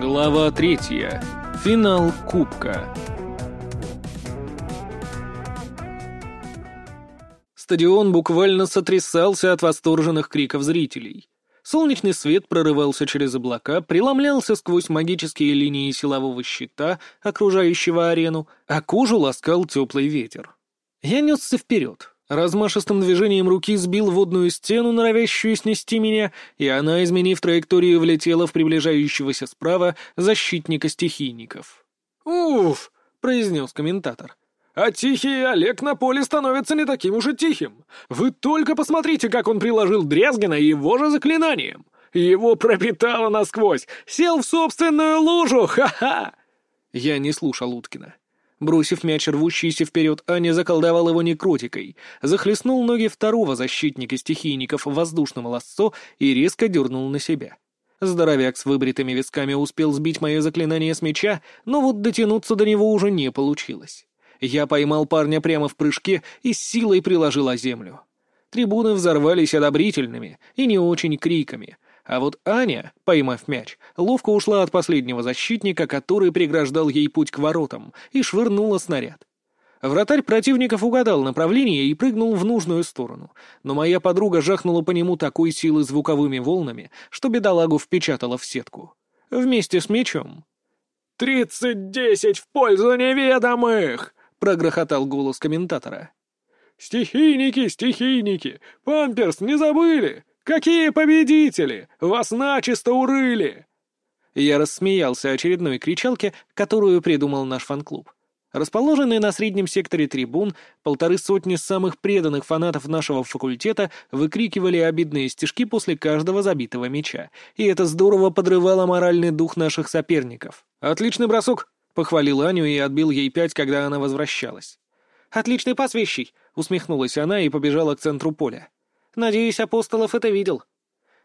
Глава третья. Финал Кубка. Стадион буквально сотрясался от восторженных криков зрителей. Солнечный свет прорывался через облака, преломлялся сквозь магические линии силового щита, окружающего арену, а кожу ласкал теплый ветер. Я несся вперед, размашистым движением руки сбил водную стену, норовящую снести меня, и она, изменив траекторию, влетела в приближающегося справа защитника стихийников. «Уф!» — произнес комментатор. А тихий Олег на поле становится не таким уж и тихим. Вы только посмотрите, как он приложил Дрязгина его же заклинанием. Его пропитало насквозь. Сел в собственную лужу, ха-ха!» Я не слушал Уткина. Бросив мяч, рвущийся вперед, Аня заколдовал его некротикой, захлестнул ноги второго защитника стихийников воздушным лассо и резко дернул на себя. Здоровяк с выбритыми висками успел сбить мое заклинание с мяча, но вот дотянуться до него уже не получилось. Я поймал парня прямо в прыжке и с силой приложил о землю. Трибуны взорвались одобрительными и не очень криками, а вот Аня, поймав мяч, ловко ушла от последнего защитника, который преграждал ей путь к воротам, и швырнула снаряд. Вратарь противников угадал направление и прыгнул в нужную сторону, но моя подруга жахнула по нему такой силы звуковыми волнами, что бедолагу впечатала в сетку. Вместе с мячом. «Тридцать десять в пользу неведомых!» — прогрохотал голос комментатора. «Стихийники, стихийники! Памперс, не забыли? Какие победители! Вас начисто урыли!» Я рассмеялся очередной кричалке, которую придумал наш фан-клуб. Расположенный на среднем секторе трибун, полторы сотни самых преданных фанатов нашего факультета выкрикивали обидные стишки после каждого забитого мяча, и это здорово подрывало моральный дух наших соперников. «Отличный бросок!» Похвалил Аню и отбил ей пять, когда она возвращалась. «Отличный пас вещий!» — усмехнулась она и побежала к центру поля. «Надеюсь, Апостолов это видел».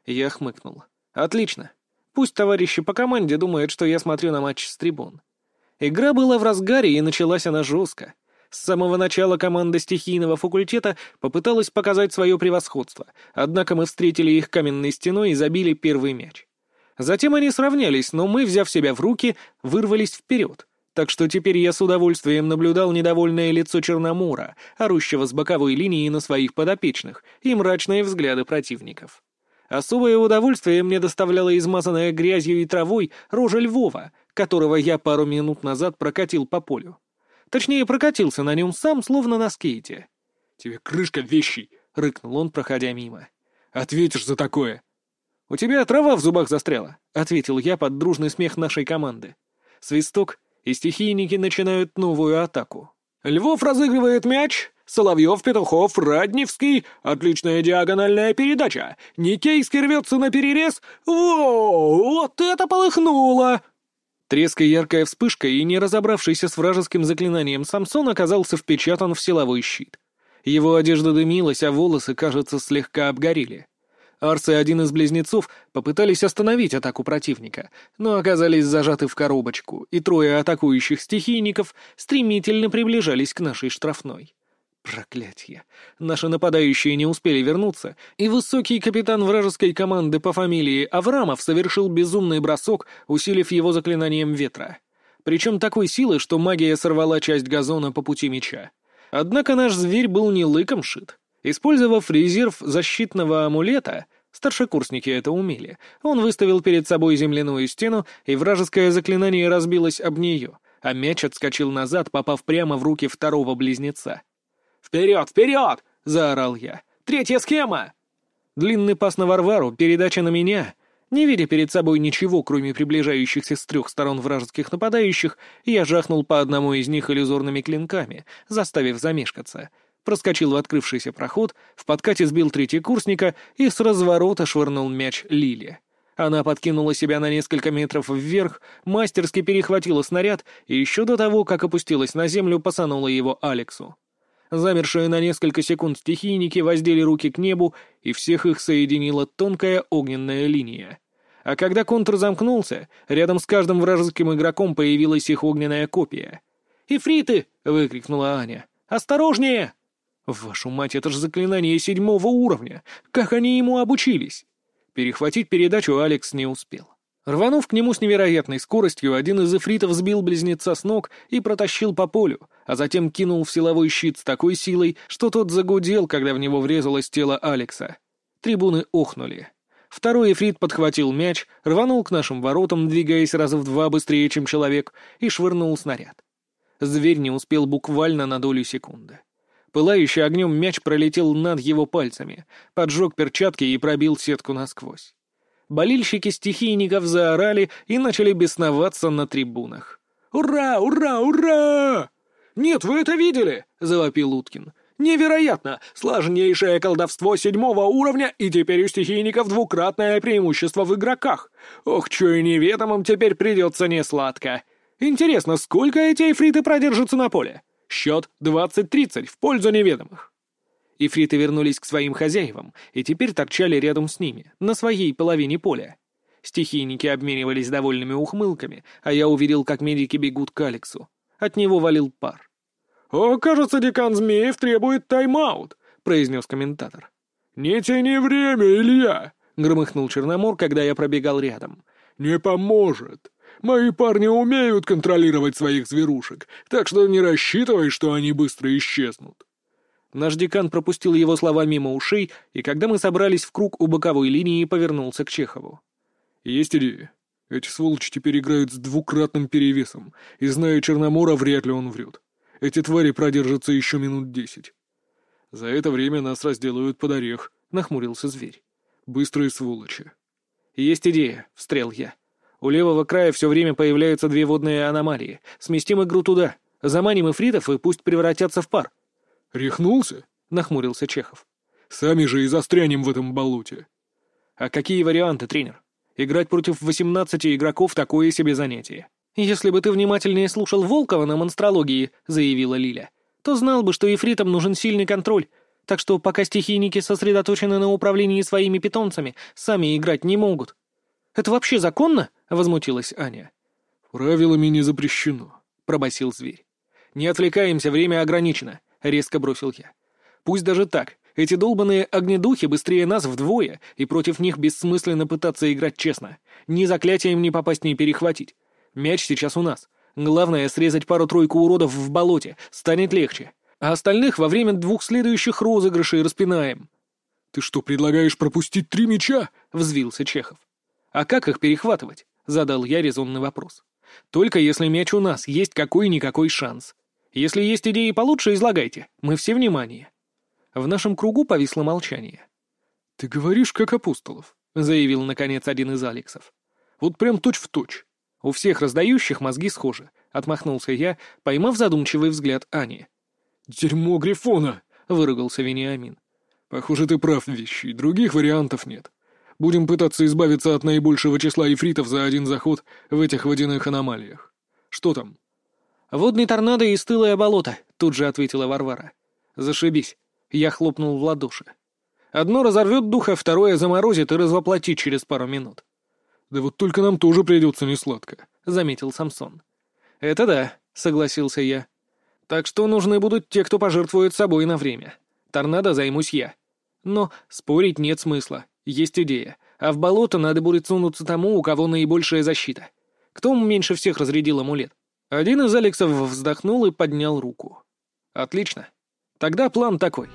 Я хмыкнул. «Отлично. Пусть товарищи по команде думают, что я смотрю на матч с трибун». Игра была в разгаре, и началась она жестко. С самого начала команда стихийного факультета попыталась показать свое превосходство, однако мы встретили их каменной стеной и забили первый мяч. Затем они сравнялись, но мы, взяв себя в руки, вырвались вперед. Так что теперь я с удовольствием наблюдал недовольное лицо Черномора, орущего с боковой линии на своих подопечных, и мрачные взгляды противников. Особое удовольствие мне доставляла измазанная грязью и травой рожа Львова, которого я пару минут назад прокатил по полю. Точнее, прокатился на нем сам, словно на скейте. «Тебе крышка вещий!» — рыкнул он, проходя мимо. «Ответишь за такое!» «У тебя трава в зубах застряла», — ответил я под дружный смех нашей команды. Свисток, и стихийники начинают новую атаку. «Львов разыгрывает мяч», Соловьев, Петухов, Радневский. Отличная диагональная передача. Никейский рвется на перерез. Воу, вот это полыхнуло! Треск яркая вспышка, и не разобравшийся с вражеским заклинанием Самсон оказался впечатан в силовой щит. Его одежда дымилась, а волосы, кажется, слегка обгорели. Арс и один из близнецов попытались остановить атаку противника, но оказались зажаты в коробочку, и трое атакующих стихийников стремительно приближались к нашей штрафной. Проклятье! Наши нападающие не успели вернуться, и высокий капитан вражеской команды по фамилии Аврамов совершил безумный бросок, усилив его заклинанием ветра. Причем такой силы, что магия сорвала часть газона по пути меча. Однако наш зверь был не лыком шит. Использовав резерв защитного амулета, старшекурсники это умели, он выставил перед собой земляную стену, и вражеское заклинание разбилось об нее, а мяч отскочил назад, попав прямо в руки второго близнеца. «Вперед, вперед!» — заорал я. «Третья схема!» Длинный пас на Варвару, передача на меня. Не видя перед собой ничего, кроме приближающихся с трех сторон вражеских нападающих, я жахнул по одному из них иллюзорными клинками, заставив замешкаться — проскочил в открывшийся проход, в подкате сбил третьекурсника и с разворота швырнул мяч Лиле. Она подкинула себя на несколько метров вверх, мастерски перехватила снаряд и еще до того, как опустилась на землю, посанула его Алексу. Замершие на несколько секунд стихийники воздели руки к небу, и всех их соединила тонкая огненная линия. А когда контур замкнулся, рядом с каждым вражеским игроком появилась их огненная копия. «Ифриты!» — выкрикнула Аня. «Осторожнее!» Вашу мать, это же заклинание седьмого уровня! Как они ему обучились? Перехватить передачу Алекс не успел. Рванув к нему с невероятной скоростью, один из эфритов сбил близнеца с ног и протащил по полю, а затем кинул в силовой щит с такой силой, что тот загудел, когда в него врезалось тело Алекса. Трибуны охнули. Второй эфрит подхватил мяч, рванул к нашим воротам, двигаясь раза в два быстрее, чем человек, и швырнул снаряд. Зверь не успел буквально на долю секунды. Пылающий огнем мяч пролетел над его пальцами, поджег перчатки и пробил сетку насквозь. Болельщики стихийников заорали и начали бесноваться на трибунах. «Ура! Ура! Ура!» «Нет, вы это видели?» — завопил Уткин. «Невероятно! Сложнейшее колдовство седьмого уровня, и теперь у стихийников двукратное преимущество в игроках. Ох, чё и неведомым теперь придется несладко. Интересно, сколько эти эфриты продержатся на поле? Счет 20-30 в пользу неведомых». Ифриты вернулись к своим хозяевам и теперь торчали рядом с ними, на своей половине поля. Стихийники обменивались довольными ухмылками, а я увидел, как медики бегут к Алексу. От него валил пар. «О, кажется, декан Змеев требует тайм-аут», — произнес комментатор. «Не тяни время, Илья!» — громыхнул Черномор, когда я пробегал рядом. «Не поможет. Мои парни умеют контролировать своих зверушек, так что не рассчитывай, что они быстро исчезнут». Наш декан пропустил его слова мимо ушей, и когда мы собрались в круг у боковой линии, повернулся к Чехову. «Есть идея. Эти сволочи теперь играют с двукратным перевесом, и, зная Черномора, вряд ли он врет. Эти твари продержатся еще минут десять. За это время нас разделают под орех», — нахмурился зверь. «Быстрые сволочи». «Есть идея», — встрел я. «У левого края все время появляются две водные аномалии. Сместим игру туда. Заманим эфритов и пусть превратятся в пар. «Рехнулся?» — нахмурился Чехов. «Сами же и застрянем в этом болоте». «А какие варианты, тренер? Играть против восемнадцати игроков — такое себе занятие». «Если бы ты внимательнее слушал Волкова на монстрологии», — заявила Лиля, «то знал бы, что ифритам нужен сильный контроль, так что пока стихийники сосредоточены на управлении своими питомцами, сами играть не могут». «Это вообще законно?» — возмутилась Аня. «Правилами не запрещено», — пробасил зверь. «Не отвлекаемся, время ограничено. — резко бросил я. «Пусть даже так. Эти долбанные огнедухи быстрее нас вдвое, и против них бессмысленно пытаться играть честно. Ни заклятием не попасть, ни перехватить. Мяч сейчас у нас. Главное — срезать пару-тройку уродов в болоте, станет легче. А остальных во время двух следующих розыгрышей распинаем». «Ты что, предлагаешь пропустить три мяча?» — взвился Чехов. «А как их перехватывать?» — задал я резонный вопрос. «Только если мяч у нас, есть какой-никакой шанс. Если есть идеи получше, излагайте. Мы все внимание». В нашем кругу повисло молчание. «Ты говоришь, как Апостолов», — заявил, наконец, один из Алексов. «Вот прям точь-в-точь. У всех раздающих мозги схожи», — отмахнулся я, поймав задумчивый взгляд Ани. «Дерьмо Грифона!» — выругался Вениамин. «Похоже, ты прав, вещи. Других вариантов нет. Будем пытаться избавиться от наибольшего числа ифритов за один заход в этих водяных аномалиях. Что там?» «Водный торнадо и стылое болото», — тут же ответила Варвара. «Зашибись». Я хлопнул в ладоши. «Одно разорвет духа, второе заморозит и развоплотит через пару минут». «Да вот только нам тоже придется несладко», — заметил Самсон. «Это да», — согласился я. «Так что нужны будут те, кто пожертвует собой на время. Торнадо займусь я. Но спорить нет смысла. Есть идея. А в болото надо будет сунуться тому, у кого наибольшая защита. Кто меньше всех разрядил амулет? Один из Алексов вздохнул и поднял руку. «Отлично. Тогда план такой».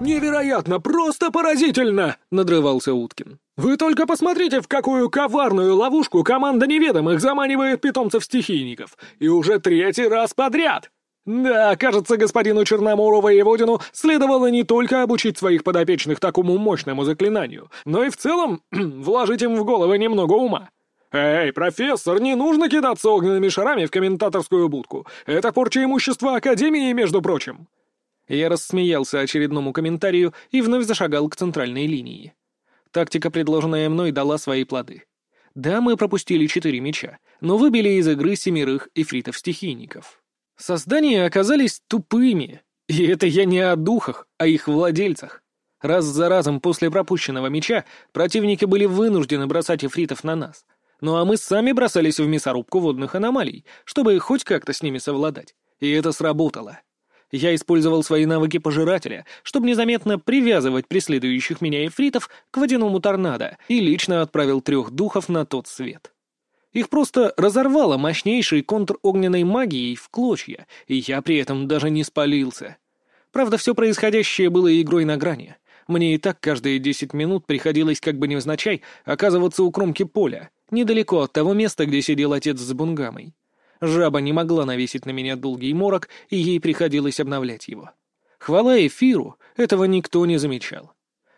«Невероятно! Просто поразительно!» — надрывался Уткин. «Вы только посмотрите, в какую коварную ловушку команда неведомых заманивает питомцев-стихийников! И уже третий раз подряд!» Да, кажется, господину Черномору воеводину следовало не только обучить своих подопечных такому мощному заклинанию, но и в целом вложить им в головы немного ума. «Эй, профессор, не нужно кидаться огненными шарами в комментаторскую будку. Это порча имущества Академии, между прочим». Я рассмеялся очередному комментарию и вновь зашагал к центральной линии. Тактика, предложенная мной, дала свои плоды. Да, мы пропустили четыре мяча, но выбили из игры семерых эфритов-стихийников. Создания оказались тупыми, и это я не о духах, а их владельцах. Раз за разом после пропущенного мяча противники были вынуждены бросать эфритов на нас. Ну а мы сами бросались в мясорубку водных аномалий, чтобы хоть как-то с ними совладать. И это сработало. Я использовал свои навыки пожирателя, чтобы незаметно привязывать преследующих меня эфритов к водяному торнадо, и лично отправил трех духов на тот свет. Их просто разорвало мощнейшей контр-огненной магией в клочья, и я при этом даже не спалился. Правда, все происходящее было игрой на грани. Мне и так каждые десять минут приходилось как бы невзначай оказываться у кромки поля, недалеко от того места, где сидел отец с бунгамой. Жаба не могла навесить на меня долгий морок, и ей приходилось обновлять его. Хвала эфиру, этого никто не замечал.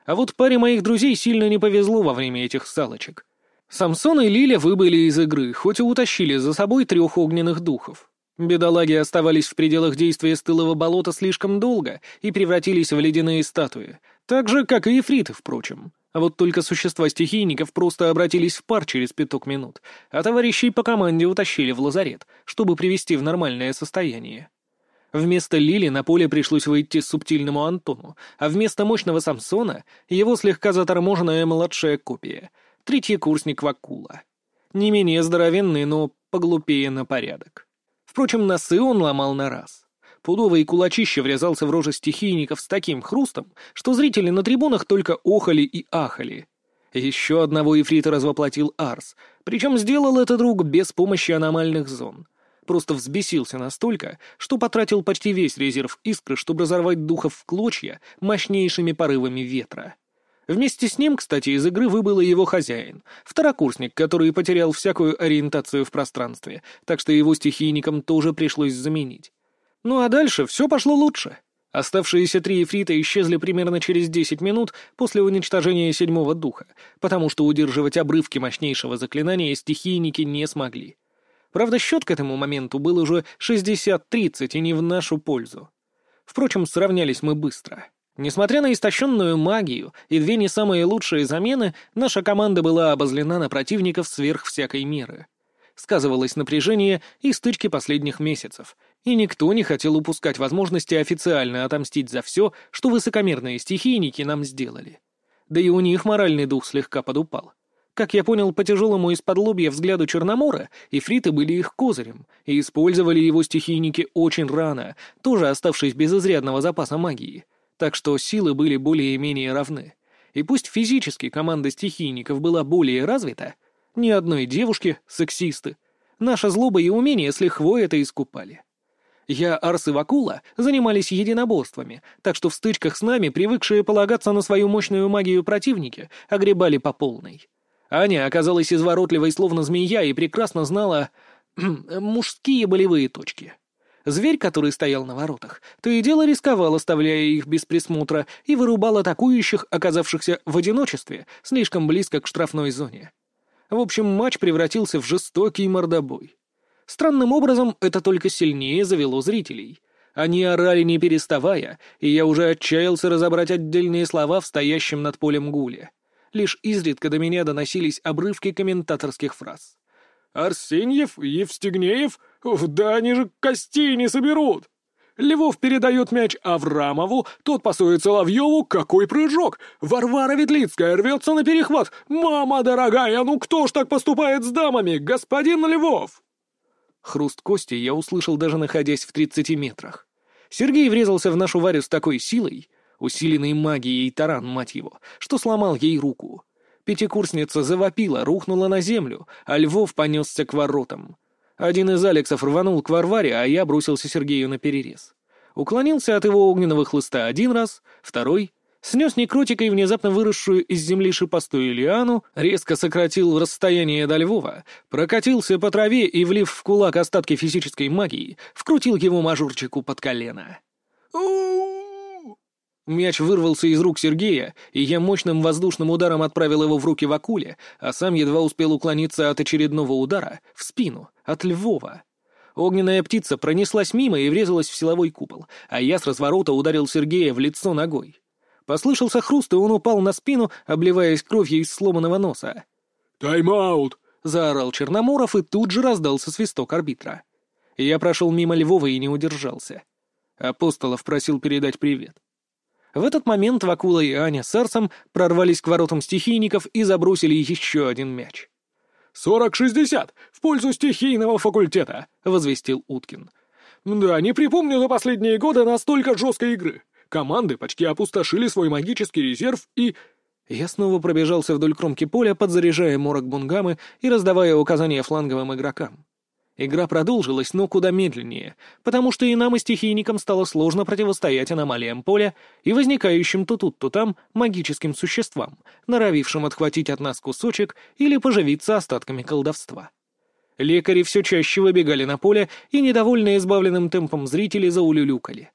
А вот паре моих друзей сильно не повезло во время этих салочек. Самсон и Лиля выбыли из игры, хоть и утащили за собой трех огненных духов. Бедолаги оставались в пределах действия стылого болота слишком долго и превратились в ледяные статуи, так же, как и эфриты, впрочем. А вот только существа стихийников просто обратились в пар через пяток минут, а товарищей по команде утащили в лазарет, чтобы привести в нормальное состояние. Вместо Лили на поле пришлось выйти субтильному Антону, а вместо мощного Самсона его слегка заторможенная младшая копия, третий курсник Вакула. Не менее здоровенный, но поглупее на порядок. Впрочем, носы он ломал на раз. Пудовый кулачище врезался в рожи стихийников с таким хрустом, что зрители на трибунах только охали и ахали. Еще одного эфрита развоплотил Арс, причем сделал это друг без помощи аномальных зон. Просто взбесился настолько, что потратил почти весь резерв искры, чтобы разорвать духов в клочья мощнейшими порывами ветра. Вместе с ним, кстати, из игры выбыл и его хозяин, второкурсник, который потерял всякую ориентацию в пространстве, так что его стихийникам тоже пришлось заменить. Ну а дальше все пошло лучше. Оставшиеся три эфрита исчезли примерно через 10 минут после уничтожения седьмого духа, потому что удерживать обрывки мощнейшего заклинания стихийники не смогли. Правда, счет к этому моменту был уже 60-30 и не в нашу пользу. Впрочем, сравнялись мы быстро. Несмотря на истощенную магию и две не самые лучшие замены, наша команда была обозлена на противников сверх всякой меры. Сказывалось напряжение и стычки последних месяцев — и никто не хотел упускать возможности официально отомстить за все, что высокомерные стихийники нам сделали. Да и у них моральный дух слегка подупал. Как я понял по тяжелому из-под взгляду Черномора, ифриты были их козырем, и использовали его стихийники очень рано, тоже оставшись без изрядного запаса магии. Так что силы были более-менее равны. И пусть физически команда стихийников была более развита, ни одной девушки, сексисты, наша злоба и умения с лихвой это искупали. Я, Арс и Вакула занимались единоборствами, так что в стычках с нами, привыкшие полагаться на свою мощную магию противники, огребали по полной. Аня оказалась изворотливой, словно змея, и прекрасно знала мужские болевые точки. Зверь, который стоял на воротах, то и дело рисковал, оставляя их без присмотра, и вырубал атакующих, оказавшихся в одиночестве, слишком близко к штрафной зоне. В общем, матч превратился в жестокий мордобой. Странным образом это только сильнее завело зрителей. Они орали не переставая, и я уже отчаялся разобрать отдельные слова в стоящем над полем гуле. Лишь изредка до меня доносились обрывки комментаторских фраз. «Арсеньев? Евстигнеев? Да они же костей не соберут!» Львов передает мяч Аврамову, тот пасует Соловьеву, какой прыжок! Варвара Ветлицкая рвется на перехват! Мама дорогая, ну кто ж так поступает с дамами, господин Львов? Хруст кости я услышал даже находясь в 30 метрах. Сергей врезался в нашу Варю с такой силой, усиленной магией таран, мать его, что сломал ей руку. Пятикурсница завопила, рухнула на землю, а Львов понесся к воротам. Один из Алексов рванул к Варваре, а я бросился Сергею на перерез. Уклонился от его огненного хлыста один раз, второй, снес некротикой внезапно выросшую из земли шипастую лиану, резко сократил расстояние до Львова, прокатился по траве и, влив в кулак остатки физической магии, вкрутил его мажурчику под колено. Мяч вырвался из рук Сергея, и я мощным воздушным ударом отправил его в руки Вакуле, а сам едва успел уклониться от очередного удара в спину, от Львова. Огненная птица пронеслась мимо и врезалась в силовой купол, а я с разворота ударил Сергея в лицо ногой. Послышался хруст, и он упал на спину, обливаясь кровью из сломанного носа. «Тайм-аут!» — заорал Черноморов, и тут же раздался свисток арбитра. Я прошел мимо Львова и не удержался. Апостолов просил передать привет. В этот момент Вакула и Аня с Арсом прорвались к воротам стихийников и забросили еще один мяч. «Сорок шестьдесят! В пользу стихийного факультета!» — возвестил Уткин. Да, не припомню за последние годы настолько жесткой игры. Команды почти опустошили свой магический резерв и... Я снова пробежался вдоль кромки поля, подзаряжая морок бунгамы и раздавая указания фланговым игрокам. Игра продолжилась, но куда медленнее, потому что и нам, и стихийникам стало сложно противостоять аномалиям поля и возникающим то тут, то там магическим существам, норовившим отхватить от нас кусочек или поживиться остатками колдовства. Лекари все чаще выбегали на поле и, недовольные избавленным темпом зрители, заулюлюкали.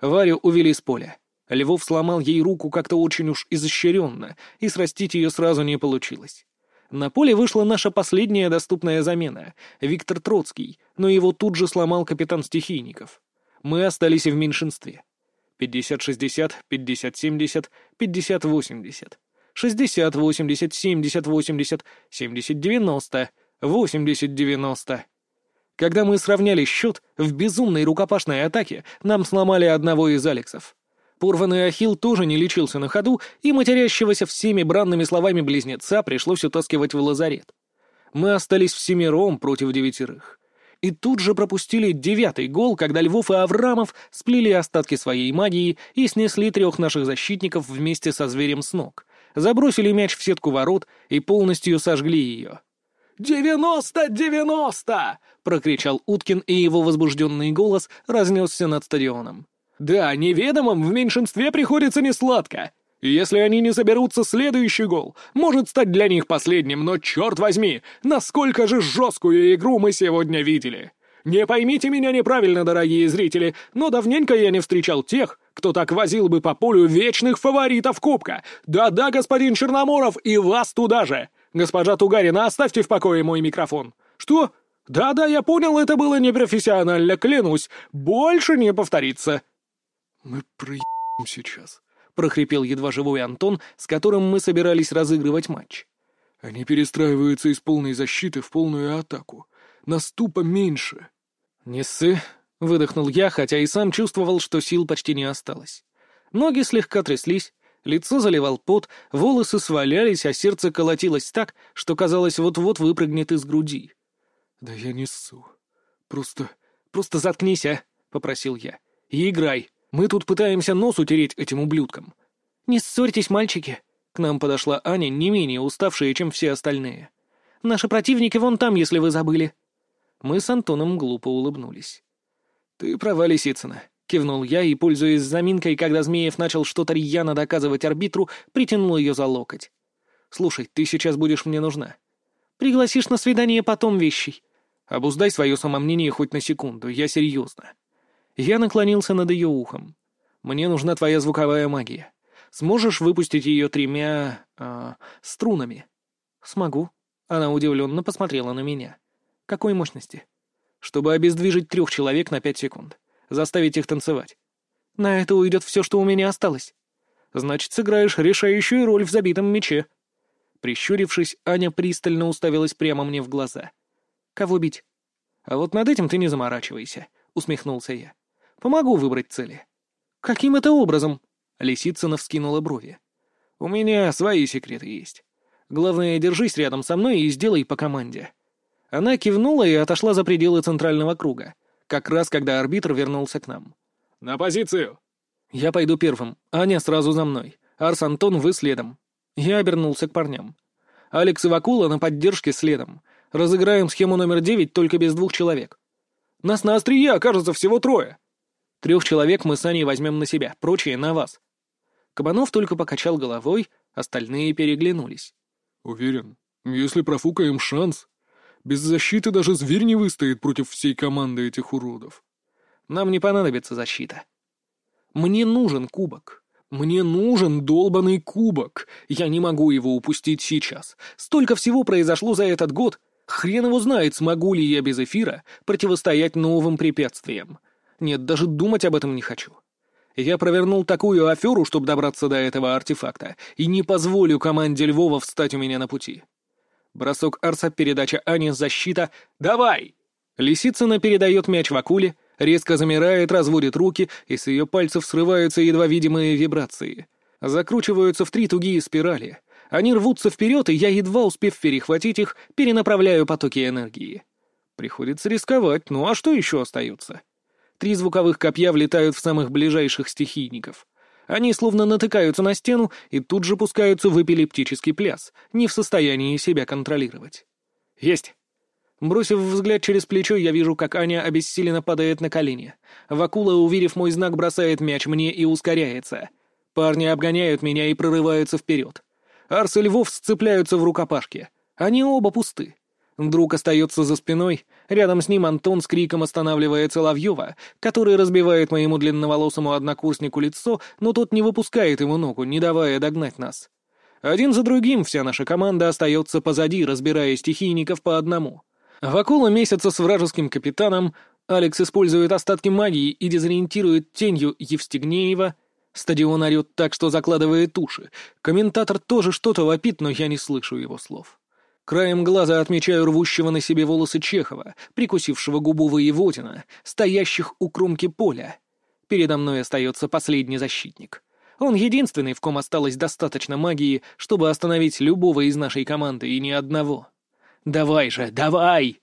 Варю увели с поля. Львов сломал ей руку как-то очень уж изощренно, и срастить ее сразу не получилось. На поле вышла наша последняя доступная замена — Виктор Троцкий, но его тут же сломал капитан стихийников. Мы остались в меньшинстве. 50-60, 50-70, 50-80. 60-80, 70-80, 70-90, 80-90. Когда мы сравняли счет, в безумной рукопашной атаке нам сломали одного из Алексов. Порванный Ахилл тоже не лечился на ходу, и матерящегося всеми бранными словами близнеца пришлось утаскивать в лазарет. Мы остались всемиром против девятерых. И тут же пропустили девятый гол, когда Львов и Аврамов сплели остатки своей магии и снесли трех наших защитников вместе со зверем с ног, забросили мяч в сетку ворот и полностью сожгли ее. «Девяносто-девяносто!» — прокричал Уткин, и его возбужденный голос разнесся над стадионом. Да, неведомым в меньшинстве приходится несладко. Если они не соберутся, следующий гол может стать для них последним, но черт возьми, насколько же жесткую игру мы сегодня видели. Не поймите меня неправильно, дорогие зрители, но давненько я не встречал тех, кто так возил бы по полю вечных фаворитов Кубка. Да-да, господин Черноморов, и вас туда же. Госпожа Тугарина, оставьте в покое мой микрофон. Что? Да-да, я понял, это было непрофессионально, клянусь. Больше не повторится. «Мы проебем сейчас», — прохрипел едва живой Антон, с которым мы собирались разыгрывать матч. «Они перестраиваются из полной защиты в полную атаку. Нас тупо меньше». «Не ссы», — выдохнул я, хотя и сам чувствовал, что сил почти не осталось. Ноги слегка тряслись, лицо заливал пот, волосы свалялись, а сердце колотилось так, что казалось вот-вот выпрыгнет из груди. «Да я не ссу. Просто... просто заткнись, а!» — попросил я. «И играй!» Мы тут пытаемся нос утереть этим ублюдкам». «Не ссорьтесь, мальчики!» К нам подошла Аня, не менее уставшая, чем все остальные. «Наши противники вон там, если вы забыли». Мы с Антоном глупо улыбнулись. «Ты права, Лисицына», — кивнул я и, пользуясь заминкой, когда Змеев начал что-то рьяно доказывать арбитру, притянул ее за локоть. «Слушай, ты сейчас будешь мне нужна. Пригласишь на свидание потом вещей. Обуздай свое самомнение хоть на секунду, я серьезно». Я наклонился над ее ухом. «Мне нужна твоя звуковая магия. Сможешь выпустить ее тремя... Э, струнами?» «Смогу». Она удивленно посмотрела на меня. «Какой мощности?» «Чтобы обездвижить трех человек на пять секунд. Заставить их танцевать». «На это уйдет все, что у меня осталось». «Значит, сыграешь решающую роль в забитом мече». Прищурившись, Аня пристально уставилась прямо мне в глаза. «Кого бить?» «А вот над этим ты не заморачивайся», — усмехнулся я. Помогу выбрать цели». «Каким это образом?» — Лисицына вскинула брови. «У меня свои секреты есть. Главное, держись рядом со мной и сделай по команде». Она кивнула и отошла за пределы центрального круга, как раз когда арбитр вернулся к нам. «На позицию!» «Я пойду первым. Аня сразу за мной. Арс Антон, вы следом». Я обернулся к парням. «Алекс и Вакула на поддержке следом. Разыграем схему номер девять только без двух человек». «Нас на острие окажется всего трое», Трех человек мы с Аней возьмем на себя, прочие — на вас». Кабанов только покачал головой, остальные переглянулись. «Уверен, если профукаем шанс, без защиты даже зверь не выстоит против всей команды этих уродов». «Нам не понадобится защита. Мне нужен кубок». «Мне нужен долбанный кубок. Я не могу его упустить сейчас. Столько всего произошло за этот год. Хрен его знает, смогу ли я без эфира противостоять новым препятствиям. Нет, даже думать об этом не хочу. Я провернул такую аферу, чтобы добраться до этого артефакта, и не позволю команде Львова встать у меня на пути. Бросок Арса, передача Ани, защита. «Давай!» Лисицына передает мяч в акуле, резко замирает, разводит руки, и с ее пальцев срываются едва видимые вибрации. Закручиваются в три тугие спирали. Они рвутся вперед, и я, едва успев перехватить их, перенаправляю потоки энергии. Приходится рисковать, ну а что еще остается? Три звуковых копья влетают в самых ближайших стихийников. Они словно натыкаются на стену и тут же пускаются в эпилептический пляс, не в состоянии себя контролировать. «Есть!» Бросив взгляд через плечо, я вижу, как Аня обессиленно падает на колени. Вакула, уверив мой знак, бросает мяч мне и ускоряется. Парни обгоняют меня и прорываются вперед. Арс и Львов сцепляются в рукопашке. Они оба пусты. Друг остается за спиной, рядом с ним Антон с криком останавливает Соловьева, который разбивает моему длинноволосому однокурснику лицо, но тот не выпускает ему ногу, не давая догнать нас. Один за другим вся наша команда остается позади, разбирая стихийников по одному. Вакула месяца с вражеским капитаном, Алекс использует остатки магии и дезориентирует тенью Евстигнеева. Стадион орет так, что закладывает уши. Комментатор тоже что-то вопит, но я не слышу его слов. Краем глаза отмечаю рвущего на себе волосы Чехова, прикусившего губу воеводина, стоящих у кромки поля. Передо мной остается последний защитник. Он единственный, в ком осталось достаточно магии, чтобы остановить любого из нашей команды, и ни одного. «Давай же, давай!»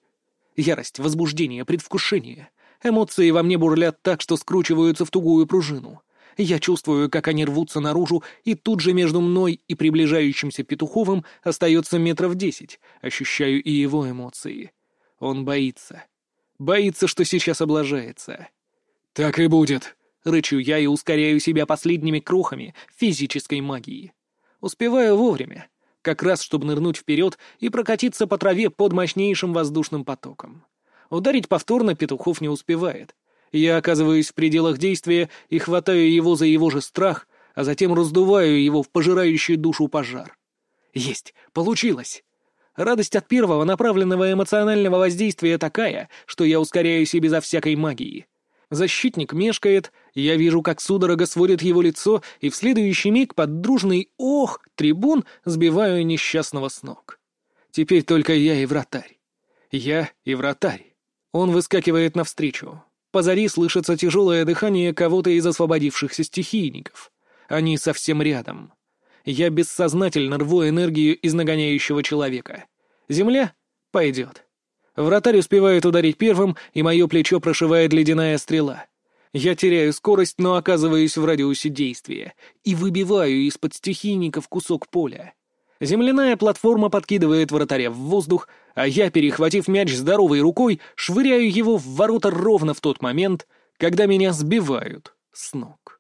Ярость, возбуждение, предвкушение. Эмоции во мне бурлят так, что скручиваются в тугую пружину. Я чувствую, как они рвутся наружу, и тут же между мной и приближающимся Петуховым остается метров десять. Ощущаю и его эмоции. Он боится. Боится, что сейчас облажается. «Так и будет», — рычу я и ускоряю себя последними крохами физической магии. Успеваю вовремя как раз чтобы нырнуть вперед и прокатиться по траве под мощнейшим воздушным потоком. Ударить повторно Петухов не успевает. Я оказываюсь в пределах действия и хватаю его за его же страх, а затем раздуваю его в пожирающий душу пожар. Есть! Получилось! Радость от первого направленного эмоционального воздействия такая, что я ускоряюсь и безо всякой магии. Защитник мешкает, я вижу, как судорога сводит его лицо, и в следующий миг под дружный «ох» трибун сбиваю несчастного с ног. Теперь только я и вратарь. Я и вратарь. Он выскакивает навстречу. Позади слышится тяжелое дыхание кого-то из освободившихся стихийников. Они совсем рядом. Я бессознательно рву энергию из нагоняющего человека. Земля пойдет. Вратарь успевает ударить первым, и мое плечо прошивает ледяная стрела. Я теряю скорость, но оказываюсь в радиусе действия и выбиваю из-под стихийников кусок поля. Земляная платформа подкидывает вратаря в воздух, а я, перехватив мяч здоровой рукой, швыряю его в ворота ровно в тот момент, когда меня сбивают с ног.